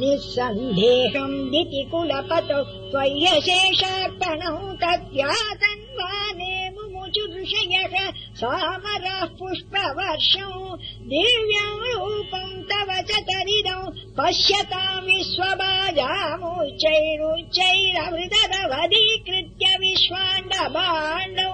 निःसन्देहम् दितिकुलपतौ त्वय्यशेषार्पणौ त्वय्य शेषार्पणौ मुमुचु ऋषयः सामरः पुष्पवर्षौ दिव्यम् रूपम् तव च तदिदौ पश्यताम् स्वबाजामुच्चैरुच्चैरमृदवदीकृत्य विश्वाण्डबाण्डौ